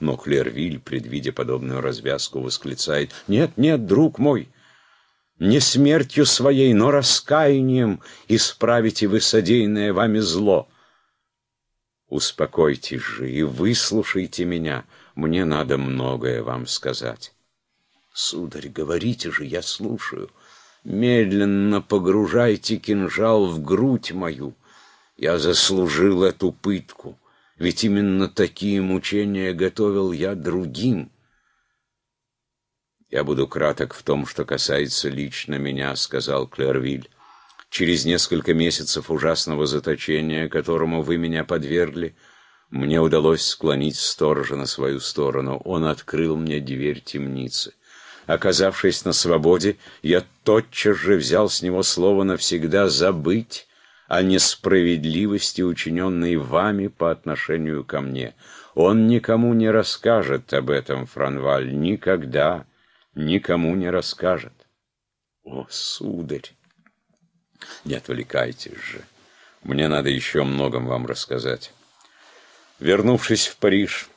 Но Клервиль, предвидя подобную развязку, восклицает «Нет, нет, друг мой!» Не смертью своей, но раскаянием исправите вы содеянное вами зло. Успокойтесь же и выслушайте меня, мне надо многое вам сказать. Сударь, говорите же, я слушаю. Медленно погружайте кинжал в грудь мою. Я заслужил эту пытку, ведь именно такие мучения готовил я другим. «Я буду краток в том, что касается лично меня», — сказал Клервиль. «Через несколько месяцев ужасного заточения, которому вы меня подвергли, мне удалось склонить сторожа на свою сторону. Он открыл мне дверь темницы. Оказавшись на свободе, я тотчас же взял с него слово навсегда забыть о несправедливости, учиненной вами по отношению ко мне. Он никому не расскажет об этом, Франваль, никогда никому не расскажет. О, сударь! Не отвлекайтесь же. Мне надо еще многом вам рассказать. Вернувшись в Париж,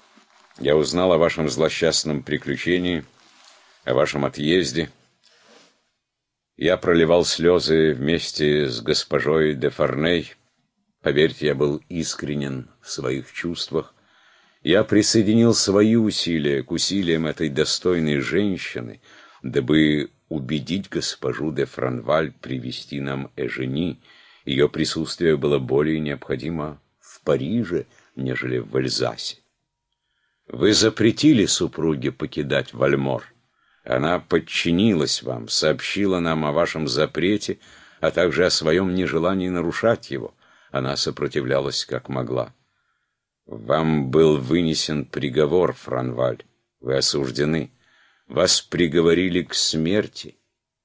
я узнал о вашем злосчастном приключении, о вашем отъезде. Я проливал слезы вместе с госпожой де Фарней. Поверьте, я был искренен в своих чувствах я присоединил свои усилия к усилиям этой достойной женщины, дабы убедить госпожу де Франваль привести нам Эжени. Ее присутствие было более необходимо в Париже, нежели в Эльзасе. Вы запретили супруге покидать Вальмор. Она подчинилась вам, сообщила нам о вашем запрете, а также о своем нежелании нарушать его. Она сопротивлялась как могла. Вам был вынесен приговор, Франваль. Вы осуждены. Вас приговорили к смерти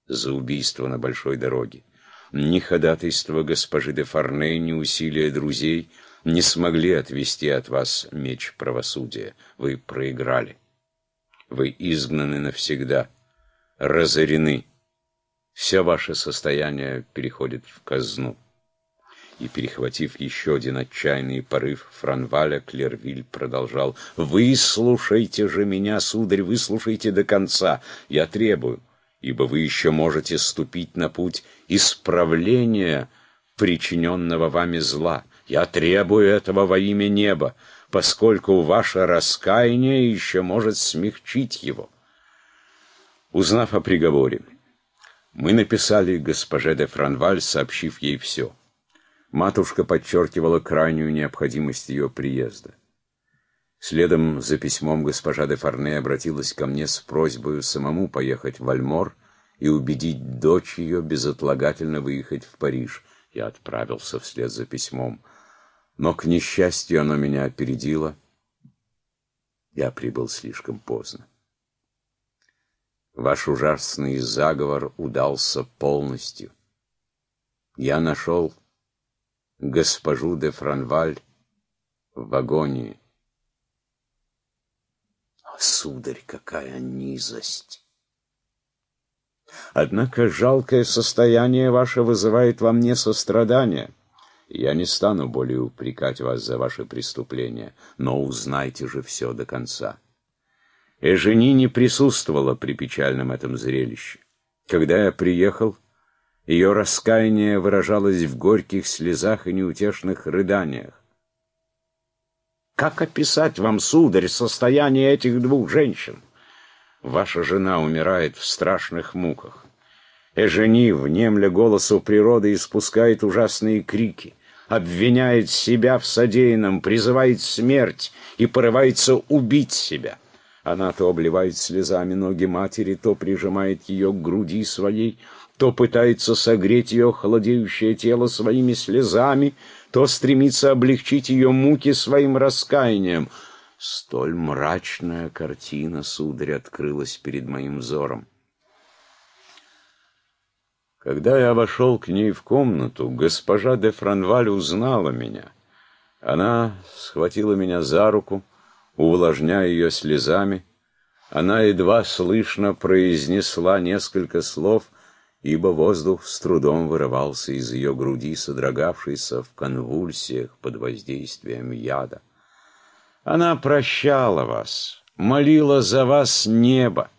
за убийство на большой дороге. Ни ходатайство госпожи де Фарней, ни усилия друзей не смогли отвести от вас меч правосудия. Вы проиграли. Вы изгнаны навсегда, разорены. Все ваше состояние переходит в казну и, перехватив еще один отчаянный порыв Франваля, Клервиль продолжал. «Выслушайте же меня, сударь, выслушайте до конца. Я требую, ибо вы еще можете ступить на путь исправления причиненного вами зла. Я требую этого во имя неба, поскольку ваше раскаяние еще может смягчить его». Узнав о приговоре, мы написали госпоже де Франваль, сообщив ей все. Матушка подчеркивала крайнюю необходимость ее приезда. Следом за письмом госпожа де Фарне обратилась ко мне с просьбой самому поехать в Альмор и убедить дочь ее безотлагательно выехать в Париж. Я отправился вслед за письмом. Но, к несчастью, оно меня опередило. Я прибыл слишком поздно. Ваш ужасный заговор удался полностью. Я нашел госпожу де Франваль в агонии. О, сударь, какая низость! Однако жалкое состояние ваше вызывает во мне сострадание. Я не стану более упрекать вас за ваши преступления, но узнайте же все до конца. Эжени не присутствовала при печальном этом зрелище. Когда я приехал, ее раскаяние выражалось в горьких слезах и неутешных рыданиях. Как описать вам, сударь, состояние этих двух женщин? Ваша жена умирает в страшных муках. Эжени, внемля голосу природы, испускает ужасные крики, обвиняет себя в содеянном, призывает смерть и порывается убить себя. Она то обливает слезами ноги матери, то прижимает ее к груди своей, то пытается согреть ее холодеющее тело своими слезами, то стремится облегчить ее муки своим раскаянием. Столь мрачная картина, сударь, открылась перед моим взором. Когда я вошел к ней в комнату, госпожа де Франваль узнала меня. Она схватила меня за руку, увлажняя ее слезами. Она едва слышно произнесла несколько слов, ибо воздух с трудом вырывался из ее груди, содрогавшийся в конвульсиях под воздействием яда. Она прощала вас, молила за вас небо.